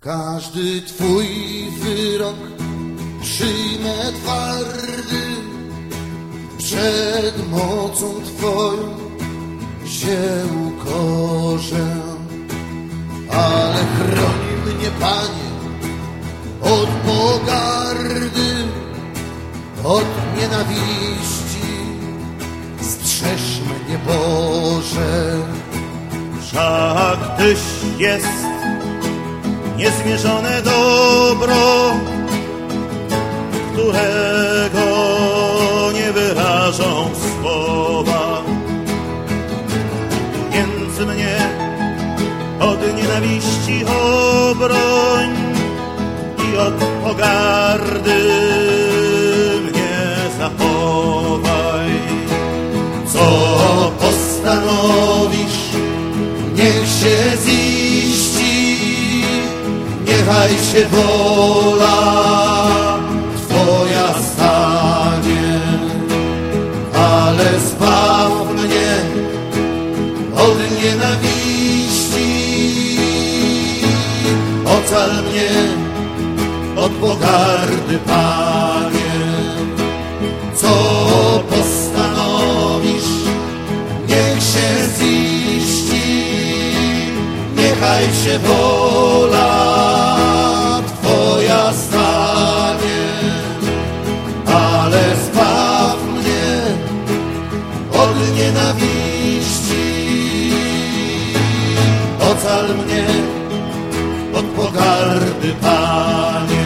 Każdy Twój wyrok przyjmę twardy, przed mocą Twoją się ukorzę. Ale chroni mnie, Panie, od pogardy, od nienawiści, strzeż mnie, Boże. Wszak Tyś jest niezmierzone dobro, którego nie wyrażą słowa. Więc mnie od nienawiści obroń i od pogardy mnie zachowaj. Co postanowisz, niech się ziści, niechaj się wola Twoja stanie, ale zbaw mnie od nienawiści, ocal mnie od pogardy, Panie. Co postanowisz, niech się ziści, niechaj się wola nienawiści, ocal mnie od pogardy, Panie.